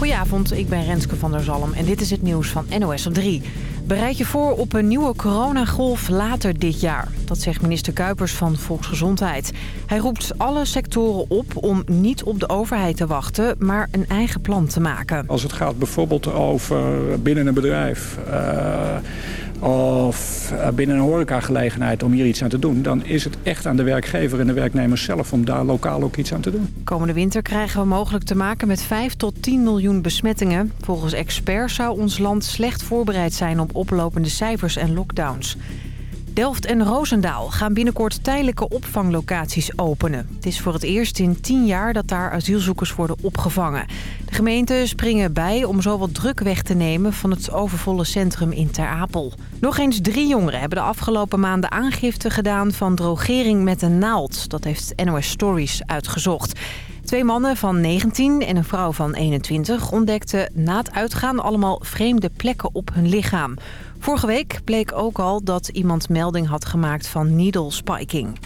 Goedenavond, ik ben Renske van der Zalm en dit is het nieuws van NOS op 3. Bereid je voor op een nieuwe coronagolf later dit jaar. Dat zegt minister Kuipers van Volksgezondheid. Hij roept alle sectoren op om niet op de overheid te wachten... maar een eigen plan te maken. Als het gaat bijvoorbeeld over binnen een bedrijf... Uh of binnen een horecagelegenheid om hier iets aan te doen... dan is het echt aan de werkgever en de werknemers zelf om daar lokaal ook iets aan te doen. Komende winter krijgen we mogelijk te maken met 5 tot 10 miljoen besmettingen. Volgens experts zou ons land slecht voorbereid zijn op oplopende cijfers en lockdowns. Delft en Roosendaal gaan binnenkort tijdelijke opvanglocaties openen. Het is voor het eerst in tien jaar dat daar asielzoekers worden opgevangen. De gemeenten springen bij om zo wat druk weg te nemen van het overvolle centrum in Ter Apel. Nog eens drie jongeren hebben de afgelopen maanden aangifte gedaan van drogering met een naald. Dat heeft NOS Stories uitgezocht. Twee mannen van 19 en een vrouw van 21 ontdekten na het uitgaan allemaal vreemde plekken op hun lichaam. Vorige week bleek ook al dat iemand melding had gemaakt van needle spiking.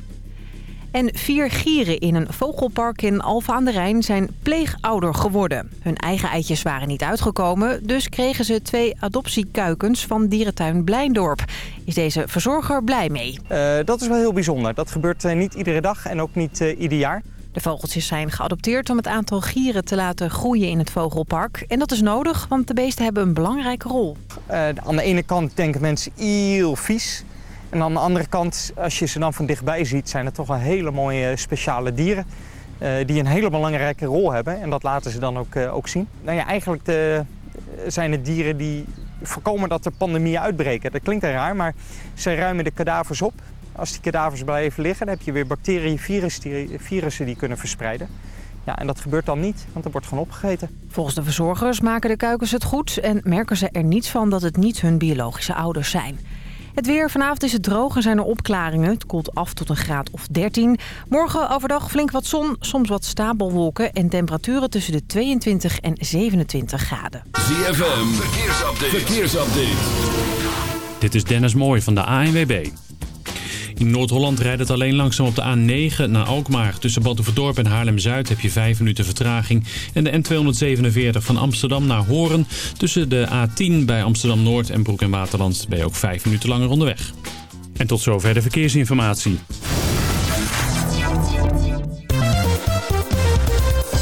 En vier gieren in een vogelpark in Alphen aan de Rijn zijn pleegouder geworden. Hun eigen eitjes waren niet uitgekomen, dus kregen ze twee adoptiekuikens van dierentuin Blijndorp. Is deze verzorger blij mee? Uh, dat is wel heel bijzonder. Dat gebeurt uh, niet iedere dag en ook niet uh, ieder jaar. De vogeltjes zijn geadopteerd om het aantal gieren te laten groeien in het vogelpark. En dat is nodig, want de beesten hebben een belangrijke rol. Uh, aan de ene kant denken mensen heel vies. En aan de andere kant, als je ze dan van dichtbij ziet, zijn het toch wel hele mooie speciale dieren. Uh, die een hele belangrijke rol hebben. En dat laten ze dan ook, ook zien. Nou ja, eigenlijk de, zijn het dieren die voorkomen dat er pandemieën uitbreken. Dat klinkt raar, maar ze ruimen de kadavers op. Als die kadavers blijven liggen, dan heb je weer bacteriën, virus, die, virussen die kunnen verspreiden. Ja, en dat gebeurt dan niet, want er wordt gewoon opgegeten. Volgens de verzorgers maken de kuikens het goed... en merken ze er niets van dat het niet hun biologische ouders zijn. Het weer. Vanavond is het droog en zijn er opklaringen. Het koelt af tot een graad of 13. Morgen overdag flink wat zon, soms wat stapelwolken... en temperaturen tussen de 22 en 27 graden. ZFM. Verkeersupdate. Verkeersupdate. Dit is Dennis Mooij van de ANWB. In Noord-Holland rijdt het alleen langzaam op de A9 naar Alkmaar. Tussen Batuverdorp en Haarlem-Zuid heb je 5 minuten vertraging. En de N247 van Amsterdam naar Horen. Tussen de A10 bij Amsterdam-Noord en Broek en Waterland ben je ook 5 minuten langer onderweg. En tot zover de verkeersinformatie.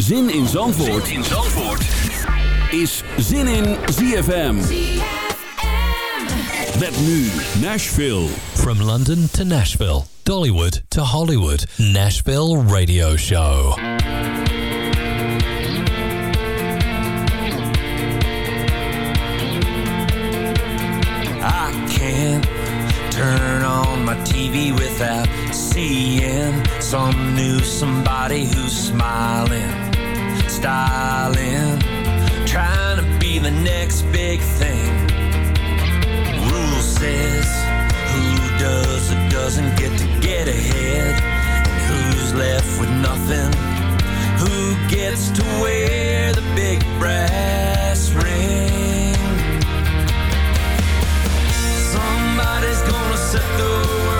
Zin in Zandvoort, zin in Zandvoort. is Zin in ZFM. Met nu Nashville. From London to Nashville, Dollywood to Hollywood, Nashville Radio Show. I can't turn on my TV without seeing some new somebody who's smiling, styling, trying to be the next big thing. Rule says who does or doesn't get to get ahead? And who's left with nothing? Who gets to wear the big brass ring? Somebody's gonna set the world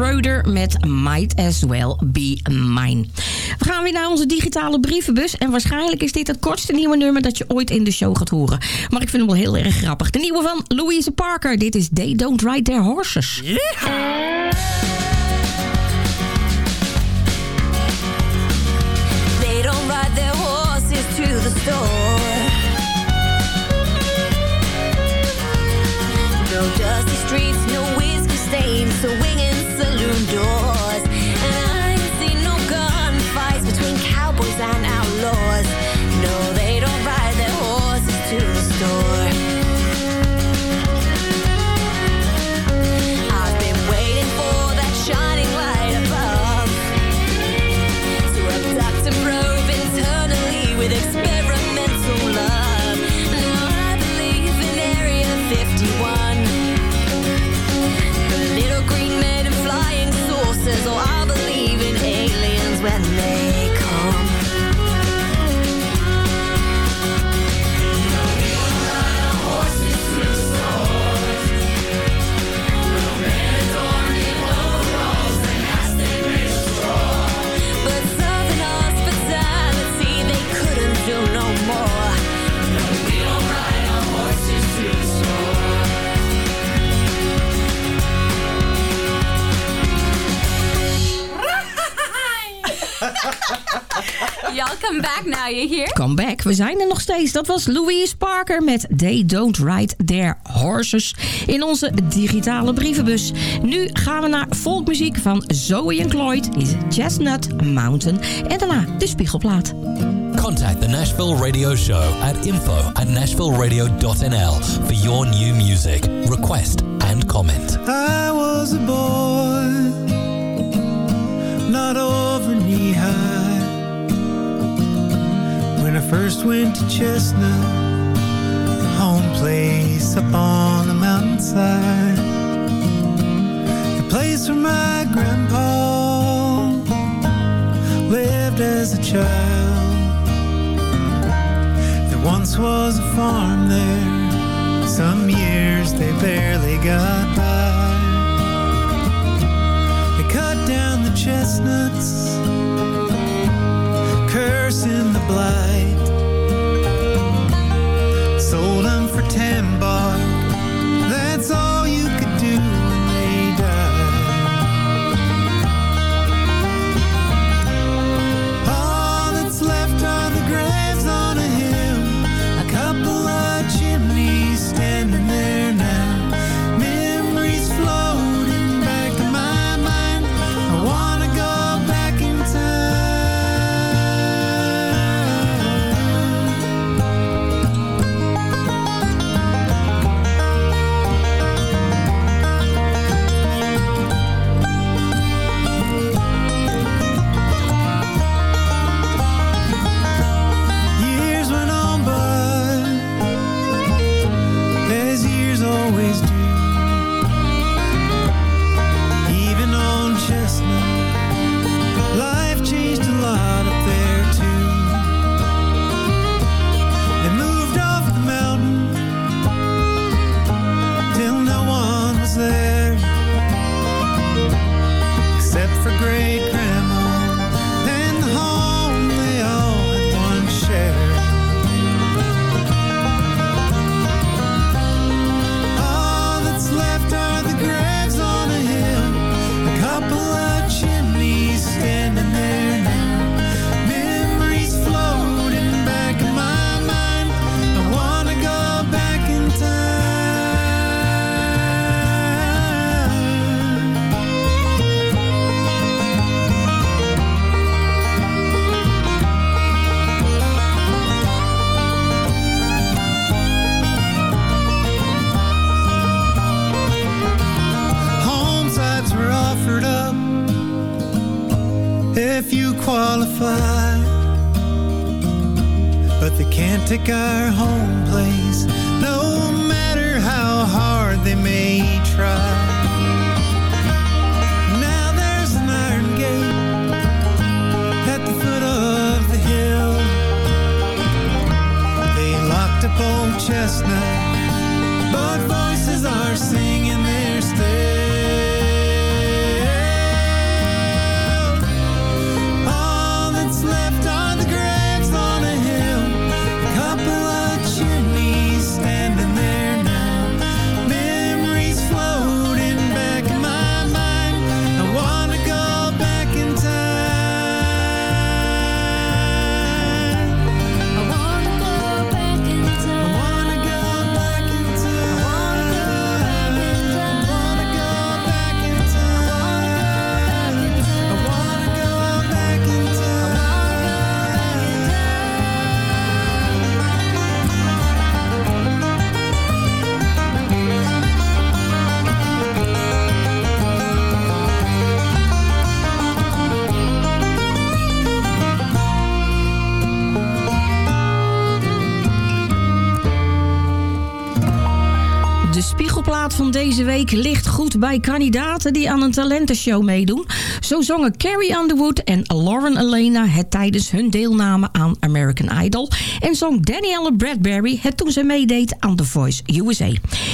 Schroeder met Might As Well Be Mine. We gaan weer naar onze digitale brievenbus. En waarschijnlijk is dit het kortste nieuwe nummer dat je ooit in de show gaat horen. Maar ik vind hem wel heel erg grappig. De nieuwe van Louise Parker. Dit is They Don't Ride Their Horses. They don't ride their horses to the store. No dusty streets, no whiskey stains, saloon back, we zijn er nog steeds. Dat was Louise Parker met They Don't Ride Their Horses in onze digitale brievenbus. Nu gaan we naar volkmuziek van Zoe en Cloyd, is Chestnut Mountain en daarna de Spiegelplaat. Contact the Nashville Radio Show at info at nashvilleradio.nl for your new music, request and comment. I was a boy, not first went to Chestnut, home place up on the mountainside. The place where my grandpa lived as a child. There once was a farm there, some years they barely got by. They cut down the chestnuts, cursing the blight. Take our home place No matter how hard they may try. Now there's an iron gate At the foot of the hill. They locked a old chestnut But voices are singing. van deze week ligt goed bij kandidaten die aan een talentenshow meedoen. Zo zongen Carrie Underwood en Lauren Elena het tijdens hun deelname aan American Idol. En zong Danielle Bradbury het toen ze meedeed aan The Voice USA.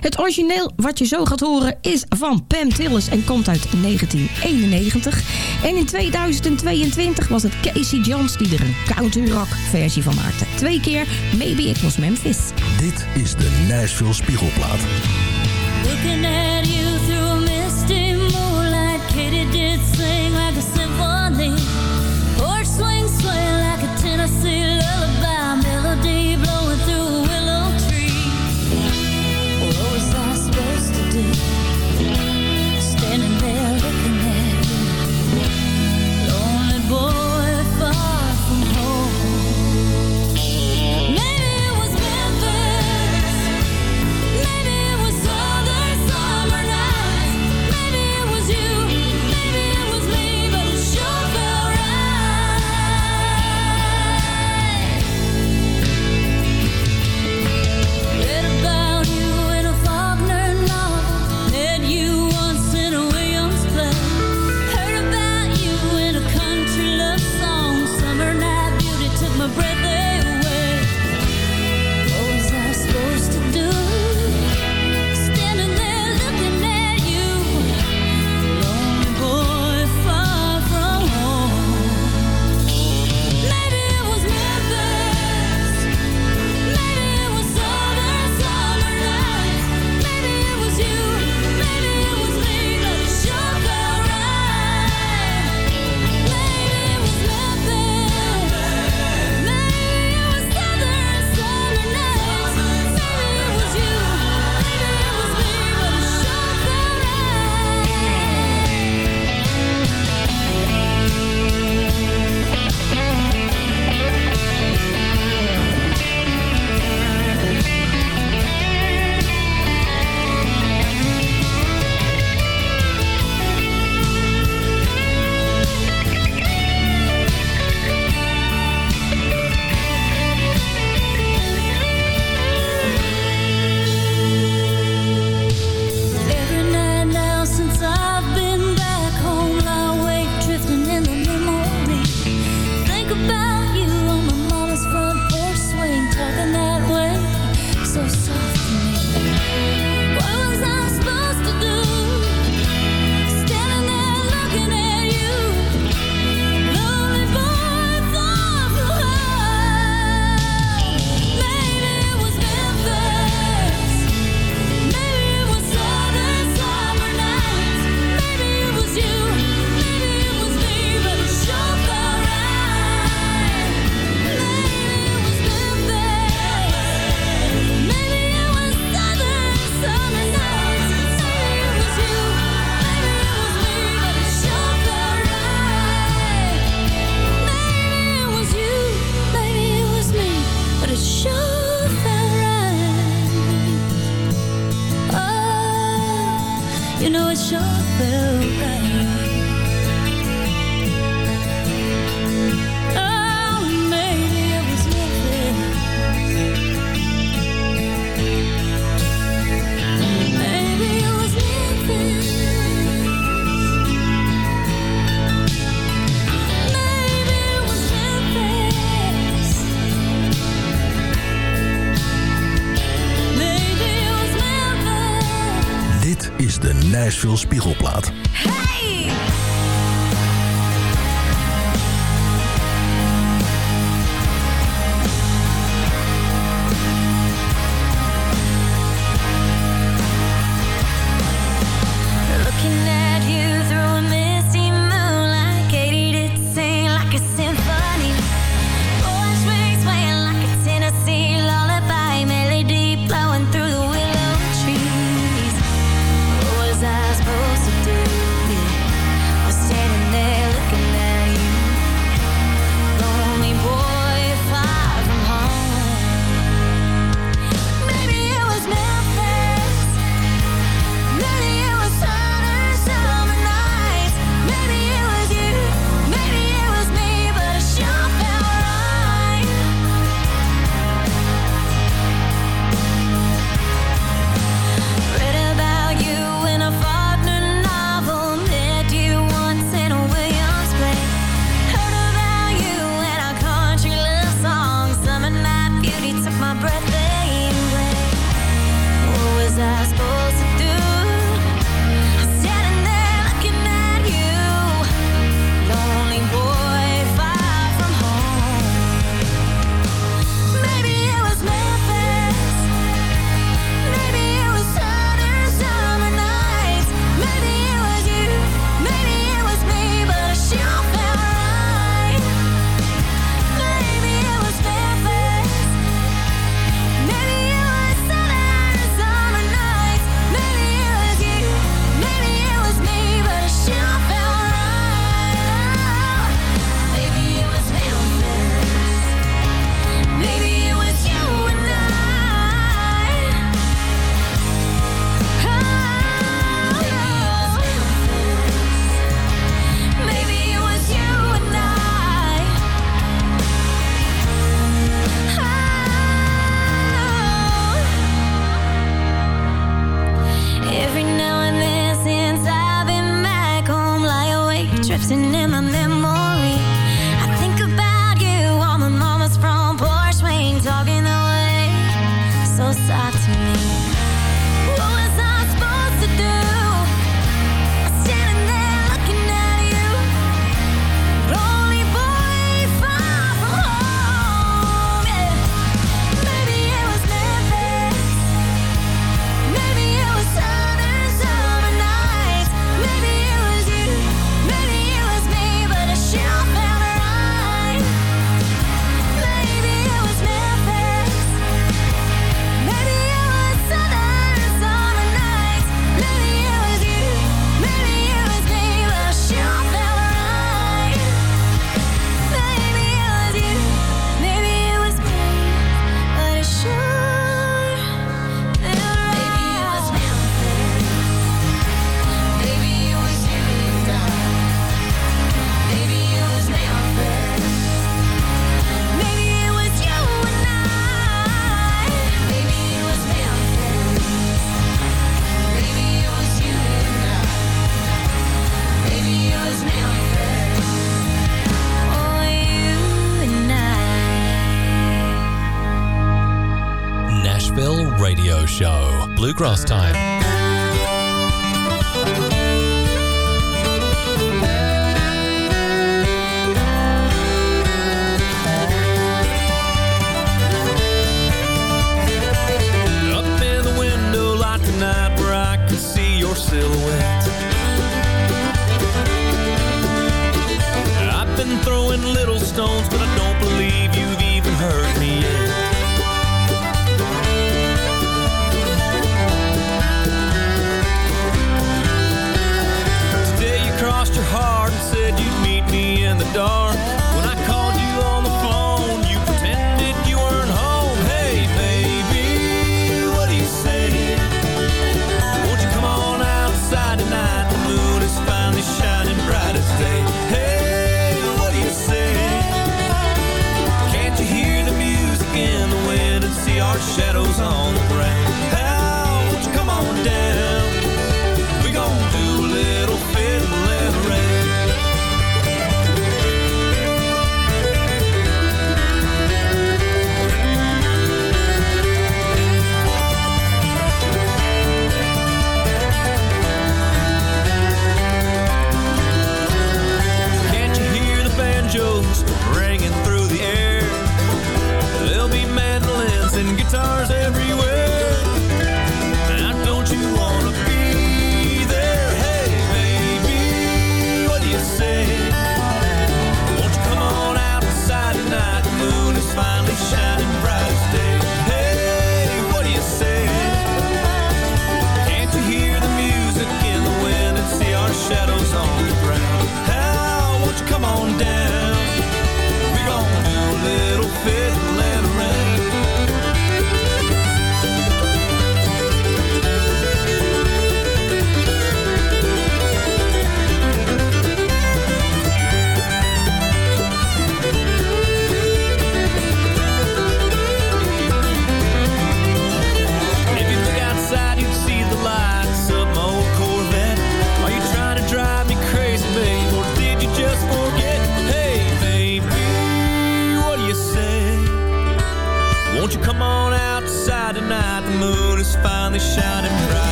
Het origineel wat je zo gaat horen is van Pam Tillis en komt uit 1991. En in 2022 was het Casey Jones die er een country rock versie van maakte. Twee keer Maybe It Was Memphis. Dit is de Nashville Spiegelplaat. Looking at you through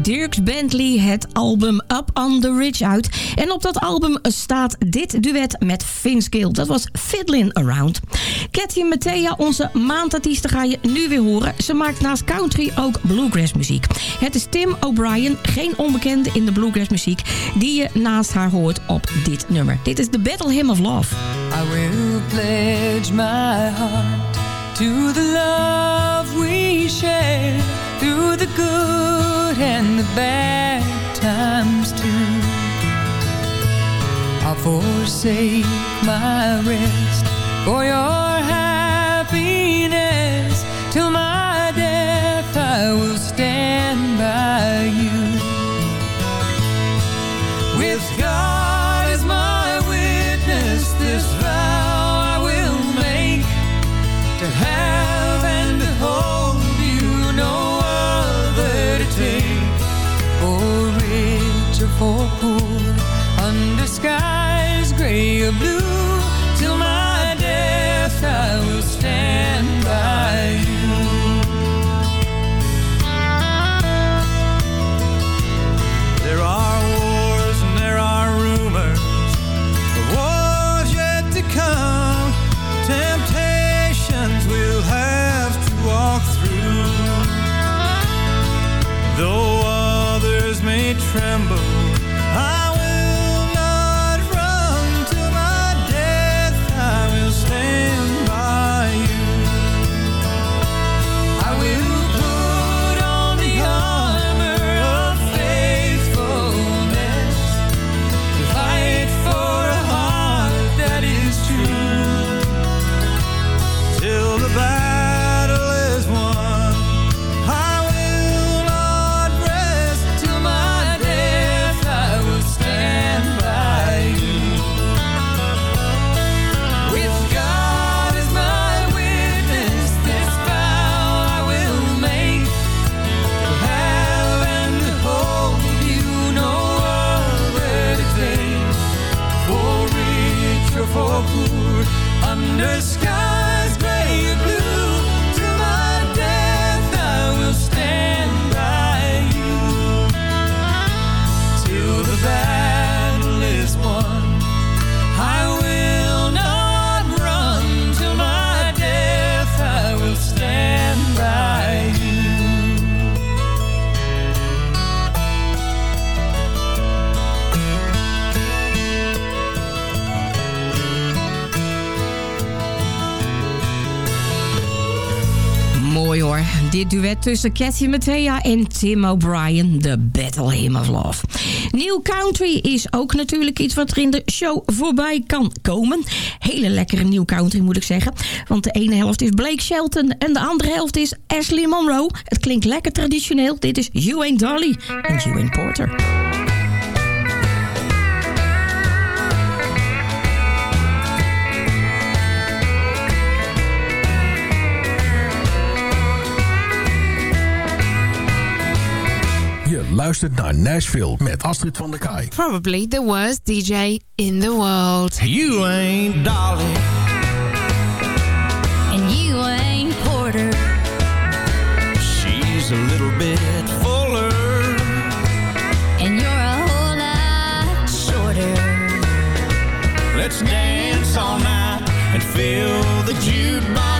Dirks Bentley het album Up on the Ridge uit. En op dat album staat dit duet met Vince Gill. Dat was Fiddlin' Around. Cathy Mattea, onze maandartieste, ga je nu weer horen. Ze maakt naast country ook bluegrass muziek. Het is Tim O'Brien, geen onbekende in de bluegrass muziek... die je naast haar hoort op dit nummer. Dit is The Battle Hymn of Love. I will pledge my heart to the love we share through the good and the bad times too. I'll forsake my rest for your happiness till my death. I will Dit duet tussen Cathy Mattea en Tim O'Brien. The Battle Hymn of Love. Nieuw country is ook natuurlijk iets wat er in de show voorbij kan komen. Hele lekkere nieuw country moet ik zeggen. Want de ene helft is Blake Shelton en de andere helft is Ashley Monroe. Het klinkt lekker traditioneel. Dit is You Ain't Dolly en You Ain't Porter. Luistert naar Nashville met Astrid van der Kaai. Probably the worst DJ in the world. You ain't Dolly. And you ain't Porter. She's a little bit fuller. And you're a whole lot shorter. Let's dance all night and fill the jukebox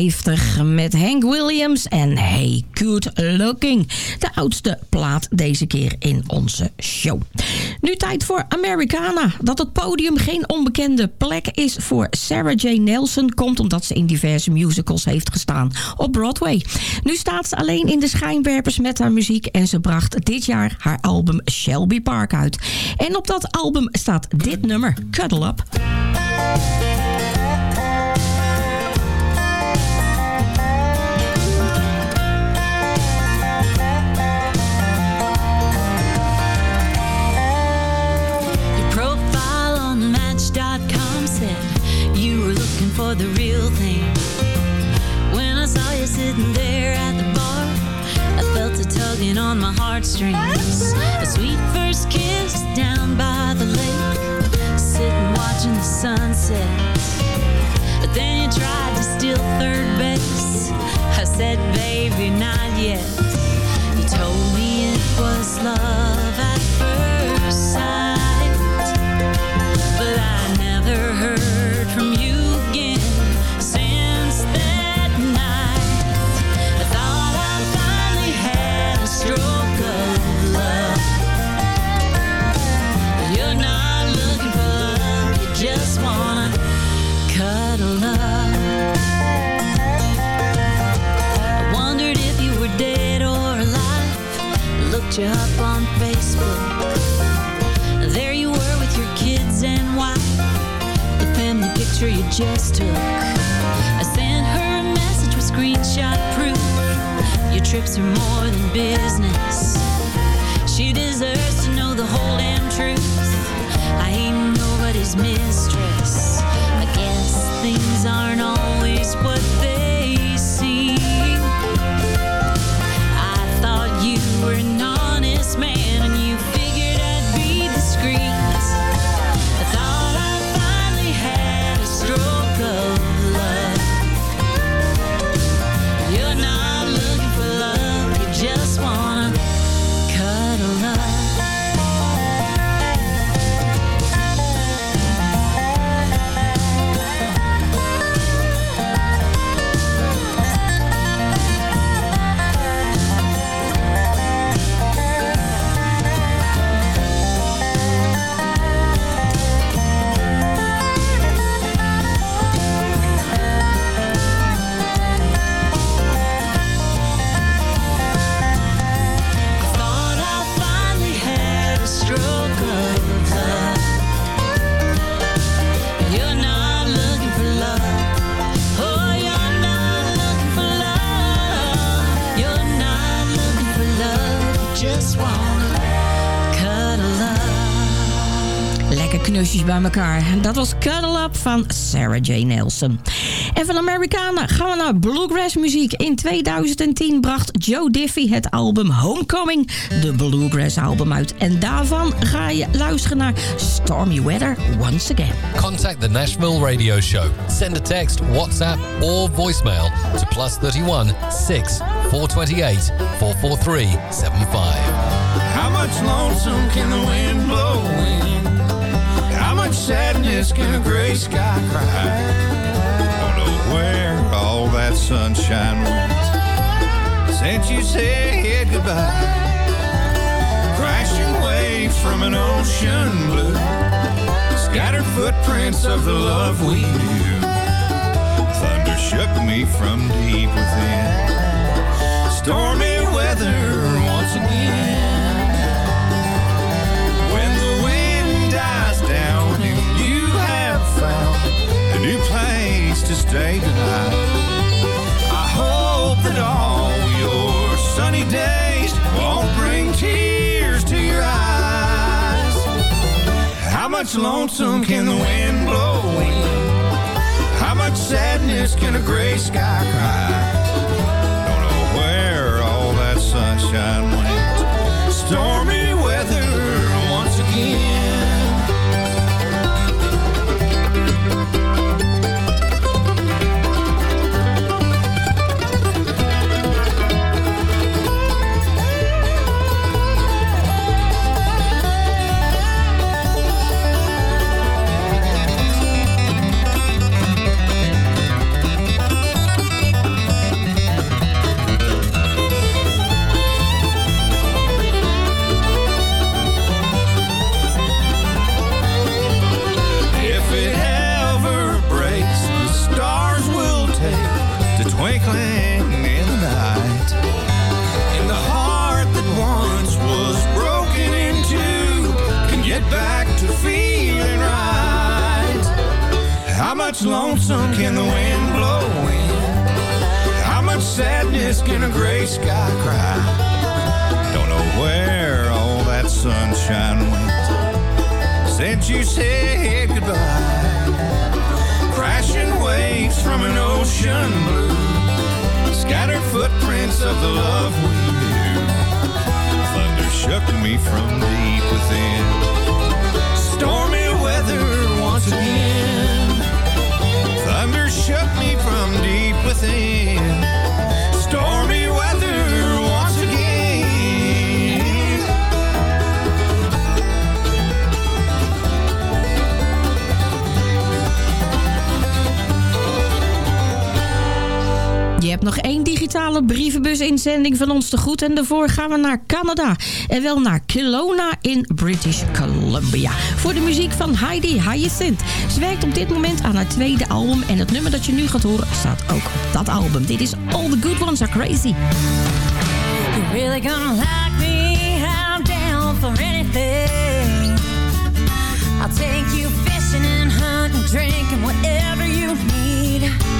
1951 met Hank Williams en Hey Good Looking. De oudste plaat deze keer in onze show. Nu tijd voor Americana. Dat het podium geen onbekende plek is voor Sarah J. Nelson... komt omdat ze in diverse musicals heeft gestaan op Broadway. Nu staat ze alleen in de schijnwerpers met haar muziek... en ze bracht dit jaar haar album Shelby Park uit. En op dat album staat dit nummer, Cuddle Up. The real thing. When I saw you sitting there at the bar, I felt a tugging on my heartstrings. A sweet first kiss down by the lake, sitting watching the sunset. But then you tried to steal third base. I said, baby, not yet. You told me it was love at first Looked you up on Facebook. There you were with your kids and wife. The family picture you just took. I sent her a message with screenshot proof. Your trips are more than business. She deserves to know the whole damn truth. I ain't nobody's mistress. Elkaar. Dat was Cuddle Up van Sarah J. Nelson. En van Americana gaan we naar bluegrass muziek. In 2010 bracht Joe Diffie het album Homecoming, de bluegrass album uit. En daarvan ga je luisteren naar Stormy Weather Once Again. Contact the Nashville Radio Show. Send a text, WhatsApp, or voicemail to plus 31 6 428 443 75. How much lonesome can the wind blow in? Much sadness can a gray sky cry? Don't know where all that sunshine went since you said goodbye. Crashing waves from an ocean blue, scattered footprints of the love we knew. Thunder shook me from deep within. Stormy weather once again. Place to stay tonight, I hope that all your sunny days won't bring tears to your eyes. How much lonesome can the wind blow in? How much sadness can a gray sky cry? Don't know where all that sunshine went. Stormy weather once again. Much lonesome can the wind blow in? How much sadness can a gray sky cry? Don't know where all that sunshine went since you said goodbye. Crashing waves from an ocean blue, scattered footprints of the love we knew. Thunder shook me from deep within. Nog één digitale brievenbus-inzending van ons te goed. En daarvoor gaan we naar Canada. En wel naar Kelowna in British Columbia. Voor de muziek van Heidi Hyacinth. Ze werkt op dit moment aan haar tweede album. En het nummer dat je nu gaat horen staat ook op dat album. Dit is All the Good Ones Are Crazy. You're really gonna like me, I'm down for anything. I'll take you fishing and hunting, drinking, whatever you need.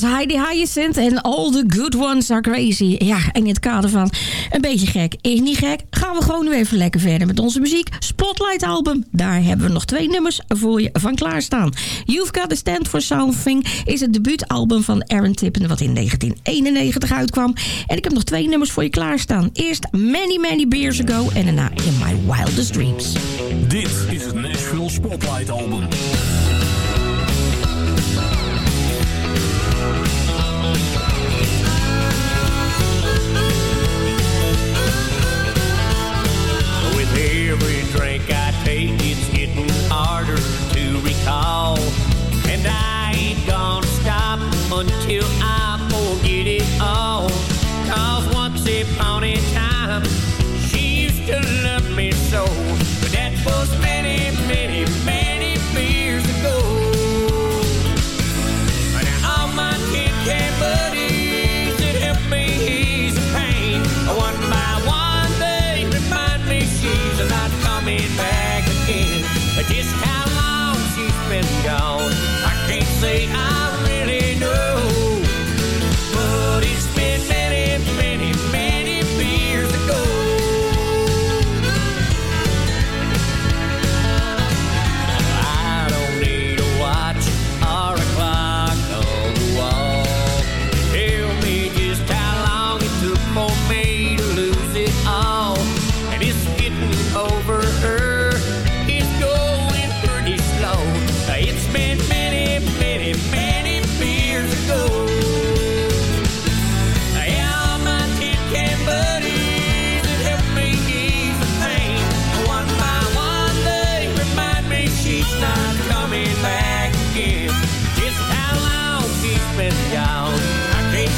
was Heidi Hyacinth en All the Good Ones Are Crazy. Ja, in het kader van een beetje gek is niet gek... gaan we gewoon weer even lekker verder met onze muziek. Spotlight album, daar hebben we nog twee nummers voor je van klaarstaan. You've Got to Stand For Something is het debuutalbum van Aaron Tippen... wat in 1991 uitkwam. En ik heb nog twee nummers voor je klaarstaan. Eerst Many Many Beers Ago en daarna In My Wildest Dreams. Dit is het Nashville Spotlight Album. Until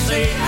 say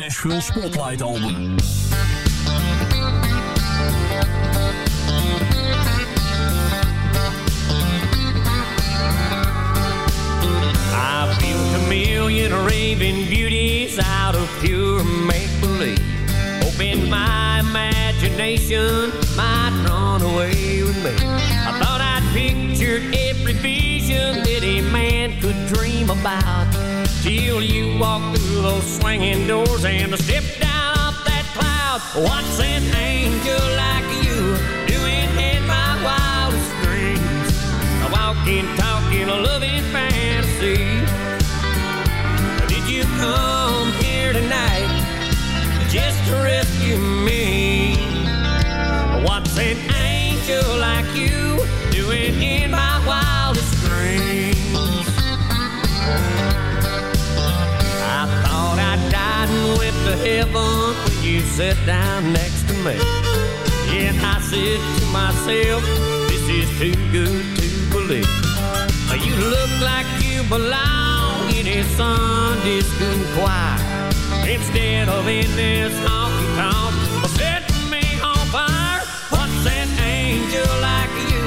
Nashville Spotlight Album. I built a million raving beauties out of pure make-believe. Hoping my imagination might run away with me. I thought I'd pictured every vision that a man could dream about. Till you walk through those swinging doors and I stepped down off that cloud. What's an angel like you doing in my wildest dreams? A walking, talking, loving fantasy. You sat down next to me. And I said to myself, this is too good to believe. You look like you belong in a Sunday school choir. Instead of in this honky tonk, setting me on fire. What's an angel like you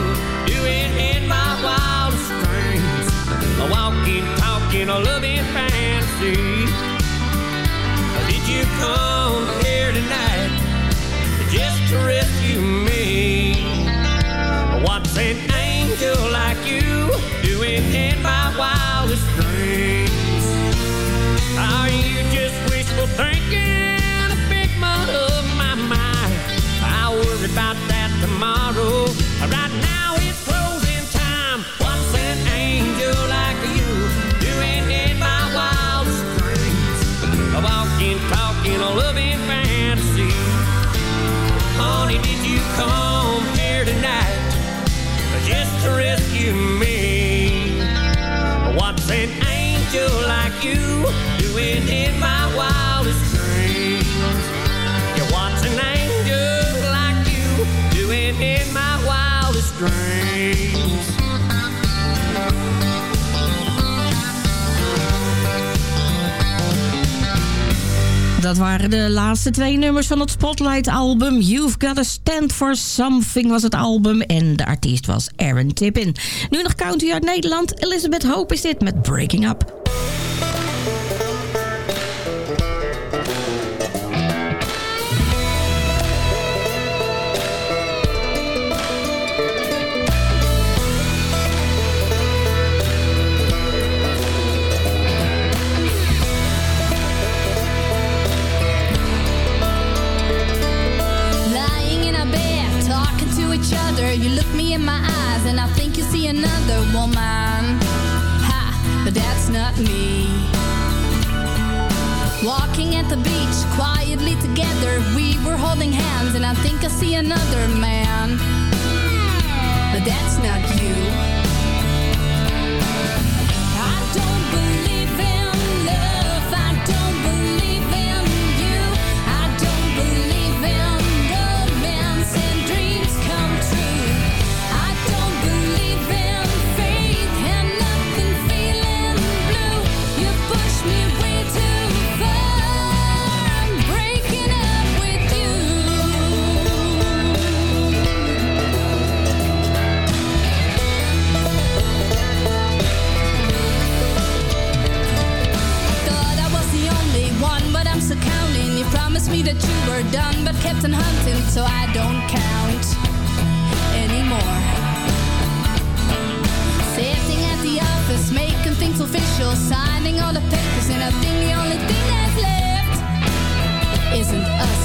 doing in my wildest dreams? A walking, talking, a loving fantasy. Did you come to rescue me? What's an angel like you doing in my wildest dreams? Are me? What's an angel like you doing in my wildest dreams? Yeah, what's an angel like you doing in my wildest dreams? Dat waren de laatste twee nummers van het Spotlight-album. You've Gotta Stand For Something was het album. En de artiest was Aaron Tippin. Nu nog country uit Nederland. Elizabeth Hope is dit met Breaking Up. I see another man. But that's not promised me that you were done, but kept on hunting, so I don't count anymore. Sitting at the office, making things official, signing all the papers, and I think the only thing that's left isn't us.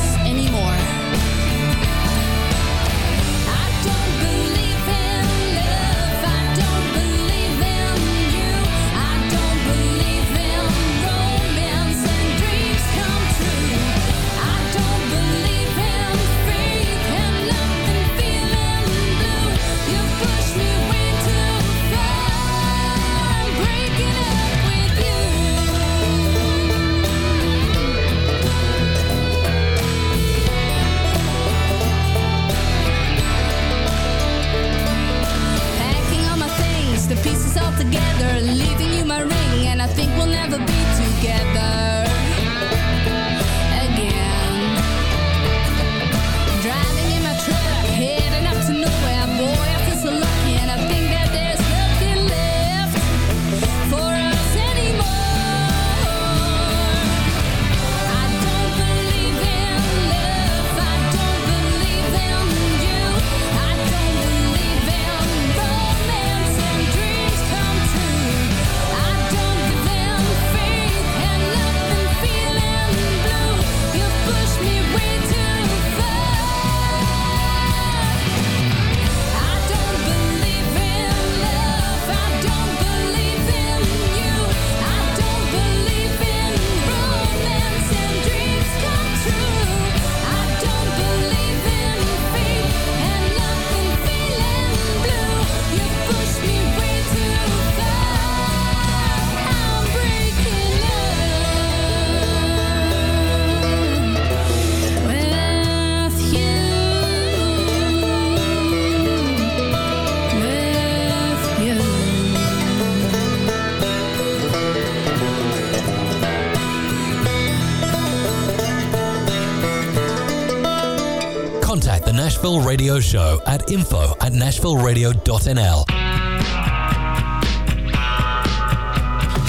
the Nashville Radio Show at info at nashvilleradio.nl.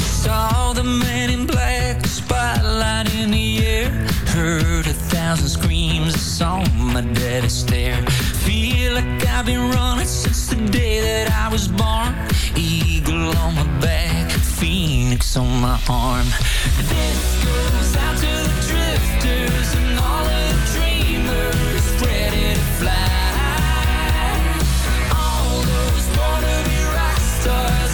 Saw the man in black, spotlight in the air. Heard a thousand screams, saw my daddy stare. Feel like I've been running since the day that I was born. Eagle on my back, phoenix on my arm. This goes out to the drifters and all the dreamers stars.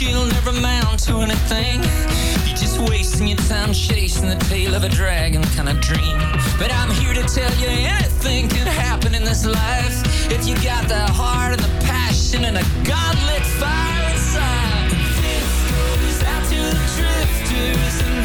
you'll never amount to anything. You're just wasting your time chasing the tail of a dragon kind of dream. But I'm here to tell you anything can happen in this life if you got the heart and the passion and a godlit fire inside. This goes out to the drifters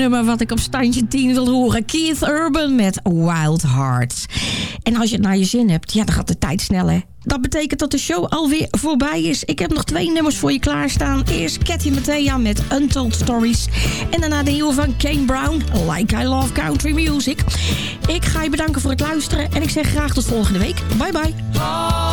nummer wat ik op standje 10 wil horen. Keith Urban met Wild Hearts. En als je het naar je zin hebt, ja, dan gaat de tijd sneller. Dat betekent dat de show alweer voorbij is. Ik heb nog twee nummers voor je klaarstaan. Eerst Cathy Mattea met Untold Stories. En daarna de nieuwe van Kane Brown, Like I Love Country Music. Ik ga je bedanken voor het luisteren en ik zeg graag tot volgende week. Bye bye. All.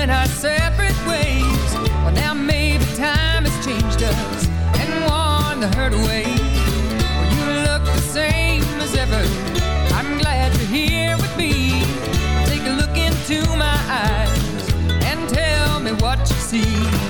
went our separate ways. Well, now maybe time has changed us and worn the hurt away. Well, you look the same as ever. I'm glad you're here with me. Take a look into my eyes and tell me what you see.